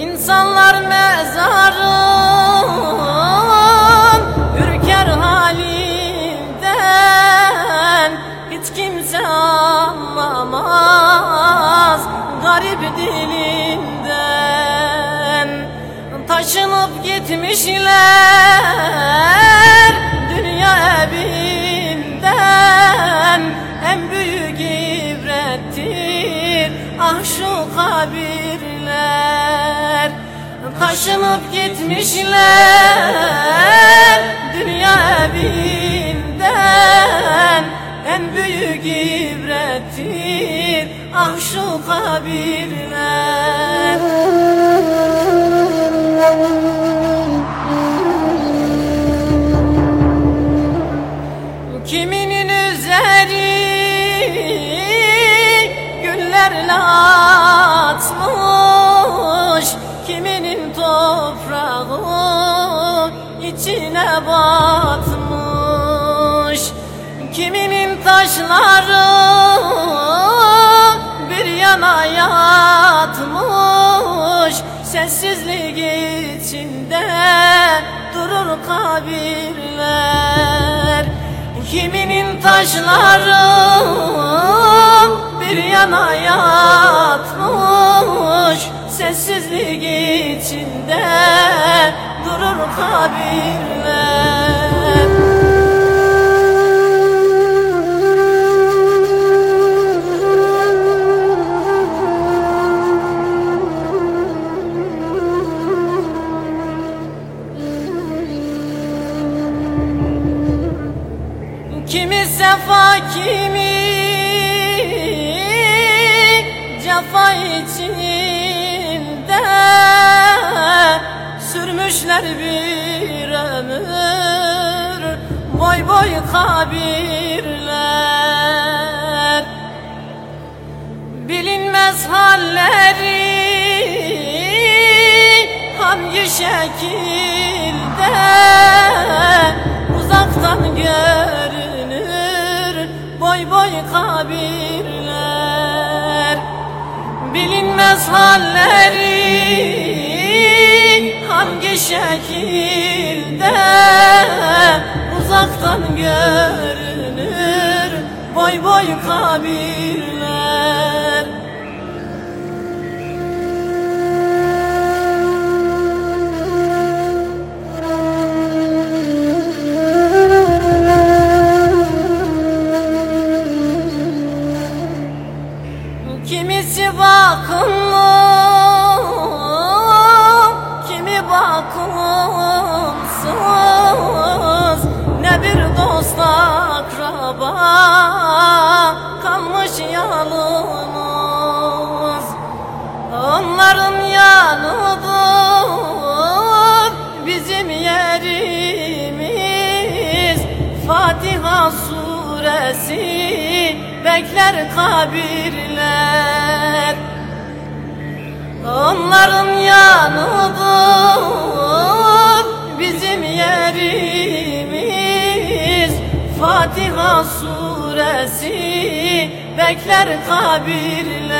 İnsanlar mezarın ürker halinden. Hiç kimse anlamaz garip dilinden. Taşınıp gitmişler ah şu kabirler Taşınıp gitmişler. Dünya evinden En büyük ibrettir. Ah şu kabirler. Kiminin güllerle atmış. Kiminin toprağı içine batmış. Kiminin taşları bir yana yatmış. Sessizlik içinde durur kabirler. Kiminin taşları yana yatmış Sessizlik içinde durur kabirler. Kimi sefa kimi cefa içinde Sürmüşler bir ömür. Boy boy kabirler Bilinmez halleri hangi şekilde bilinmez halleri hangi şekilde uzaktan görünür? Boy boy kabirler. Kimisi bakımlı, bakımsız Ne bir dost akraba kalmış yalnız. Onların yanıdır bizim yerimiz. Fatiha suresi bekler kabirler. Onların yanıdır Fatiha suresi bekler kabirler